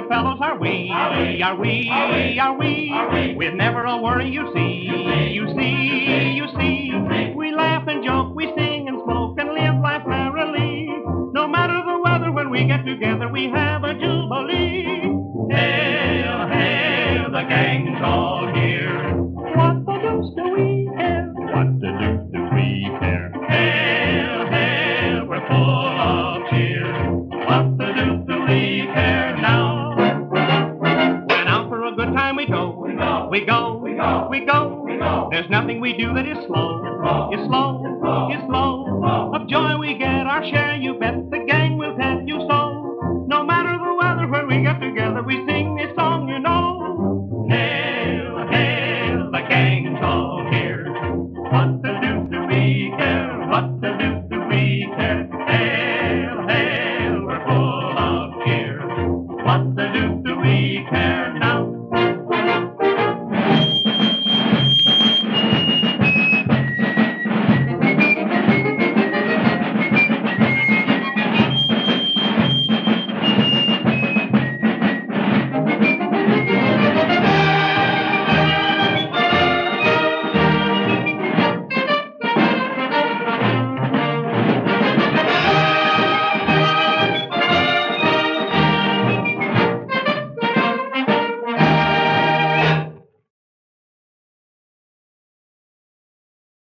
good fellows are we. Are we? Are we? Are we? Are we? With never a worry, you see. You see. we go. We go. We go. We go. We go. We go. There's nothing we do that is slow. It's slow. It's slow. Of joy we get our share. You bet the gang will tell you so. No matter the weather, when we get together, we sing this song. You know. Hail, hail, the gang's all here. What to do to be here? What to